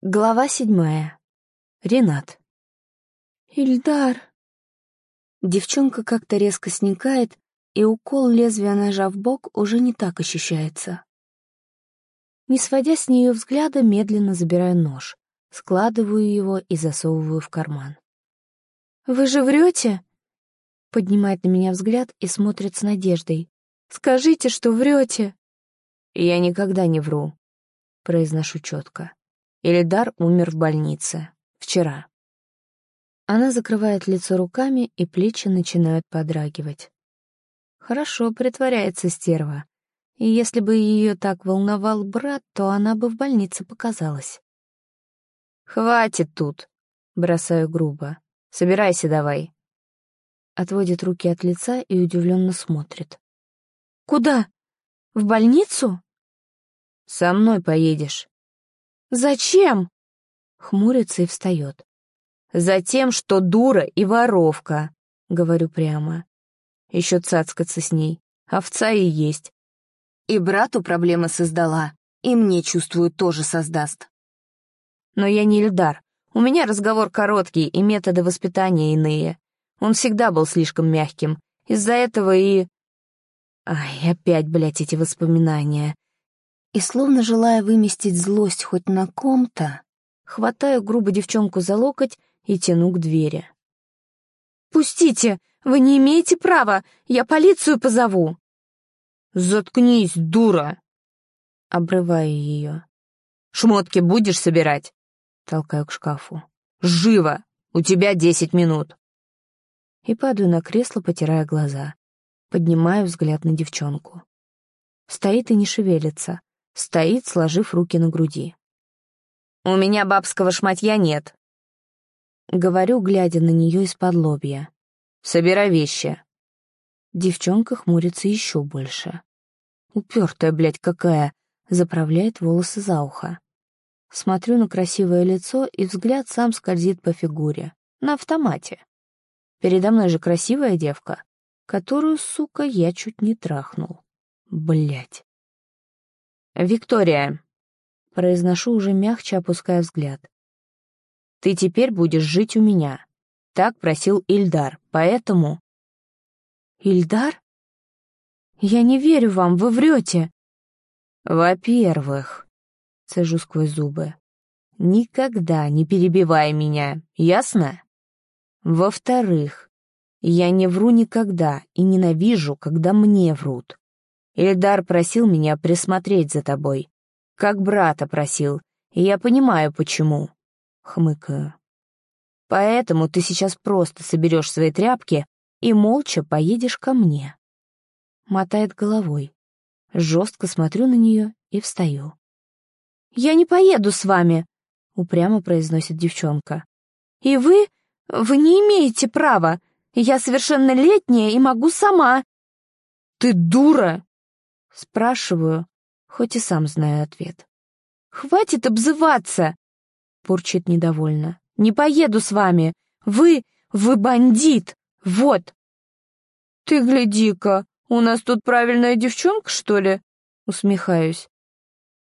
Глава седьмая. Ренат. «Ильдар!» Девчонка как-то резко сникает, и укол лезвия ножа в бок уже не так ощущается. Не сводя с нее взгляда, медленно забираю нож, складываю его и засовываю в карман. «Вы же врете?» Поднимает на меня взгляд и смотрит с надеждой. «Скажите, что врете!» «Я никогда не вру», — произношу четко. Ильдар умер в больнице. Вчера. Она закрывает лицо руками, и плечи начинают подрагивать. Хорошо притворяется стерва. И если бы ее так волновал брат, то она бы в больнице показалась. «Хватит тут!» — бросаю грубо. «Собирайся давай!» Отводит руки от лица и удивленно смотрит. «Куда? В больницу?» «Со мной поедешь». «Зачем?» Хмурится и встает. «Затем, что дура и воровка», — говорю прямо. Еще цацкаться с ней. Овца и есть. И брату проблемы создала, и мне, чувствую, тоже создаст. Но я не Ильдар. У меня разговор короткий, и методы воспитания иные. Он всегда был слишком мягким. Из-за этого и... Ай, опять, блядь, эти воспоминания. И словно желая выместить злость хоть на ком-то, хватаю грубо девчонку за локоть и тяну к двери. «Пустите! Вы не имеете права! Я полицию позову!» «Заткнись, дура!» Обрываю ее. «Шмотки будешь собирать?» Толкаю к шкафу. «Живо! У тебя десять минут!» И падаю на кресло, потирая глаза. Поднимаю взгляд на девчонку. Стоит и не шевелится, стоит, сложив руки на груди. «У меня бабского шматья нет», — говорю, глядя на нее из-под лобья. «Собирай вещи». Девчонка хмурится еще больше. Упертая, блядь, какая, заправляет волосы за ухо. Смотрю на красивое лицо, и взгляд сам скользит по фигуре. На автомате. Передо мной же красивая девка, которую, сука, я чуть не трахнул. Блять. «Виктория», — произношу уже мягче, опуская взгляд. «Ты теперь будешь жить у меня. Так просил Ильдар, поэтому...» «Ильдар? Я не верю вам, вы врете!» «Во-первых...» — цежу сквозь зубы. «Никогда не перебивай меня, ясно? Во-вторых, я не вру никогда и ненавижу, когда мне врут. Ильдар просил меня присмотреть за тобой. Как брата просил, и я понимаю, почему. Хмыкаю. Поэтому ты сейчас просто соберешь свои тряпки и молча поедешь ко мне. Мотает головой. Жестко смотрю на нее и встаю. «Я не поеду с вами», — упрямо произносит девчонка. «И вы? Вы не имеете права. Я совершеннолетняя и могу сама». «Ты дура!» Спрашиваю, хоть и сам знаю ответ. «Хватит обзываться!» — бурчит недовольно. «Не поеду с вами! Вы... вы бандит! Вот!» «Ты гляди-ка, у нас тут правильная девчонка, что ли?» — усмехаюсь.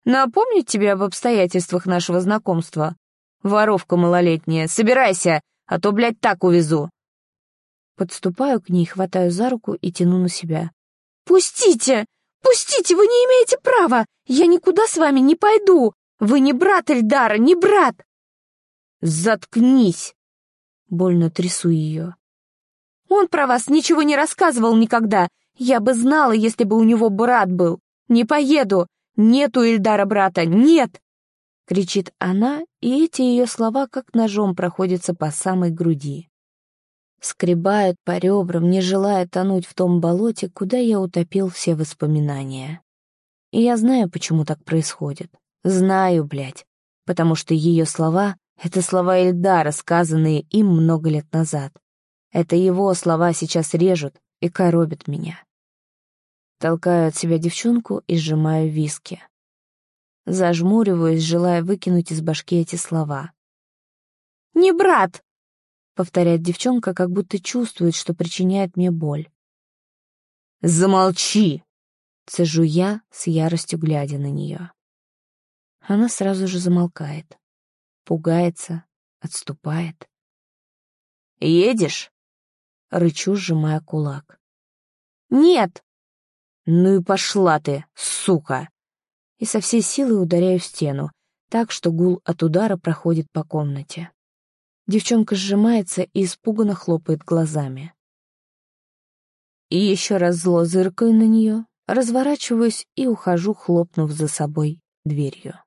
«Напомнить тебе об обстоятельствах нашего знакомства? Воровка малолетняя, собирайся, а то, блядь, так увезу!» Подступаю к ней, хватаю за руку и тяну на себя. «Пустите! «Пустите, вы не имеете права! Я никуда с вами не пойду! Вы не брат Эльдара, не брат!» «Заткнись!» Больно трясу ее. «Он про вас ничего не рассказывал никогда. Я бы знала, если бы у него брат был. Не поеду! Нет у Эльдара брата, нет!» Кричит она, и эти ее слова как ножом проходятся по самой груди скребает по ребрам, не желая тонуть в том болоте, куда я утопил все воспоминания. И я знаю, почему так происходит. Знаю, блядь. Потому что ее слова — это слова Эльдара, сказанные им много лет назад. Это его слова сейчас режут и коробят меня. Толкаю от себя девчонку и сжимаю виски. Зажмуриваюсь, желая выкинуть из башки эти слова. «Не брат!» Повторяет девчонка, как будто чувствует, что причиняет мне боль. «Замолчи!» — цежу я, с яростью глядя на нее. Она сразу же замолкает. Пугается, отступает. «Едешь?» — рычу, сжимая кулак. «Нет!» «Ну и пошла ты, сука!» И со всей силы ударяю в стену, так что гул от удара проходит по комнате. Девчонка сжимается и испуганно хлопает глазами. И еще раз зло зыркаю на нее, разворачиваюсь и ухожу, хлопнув за собой дверью.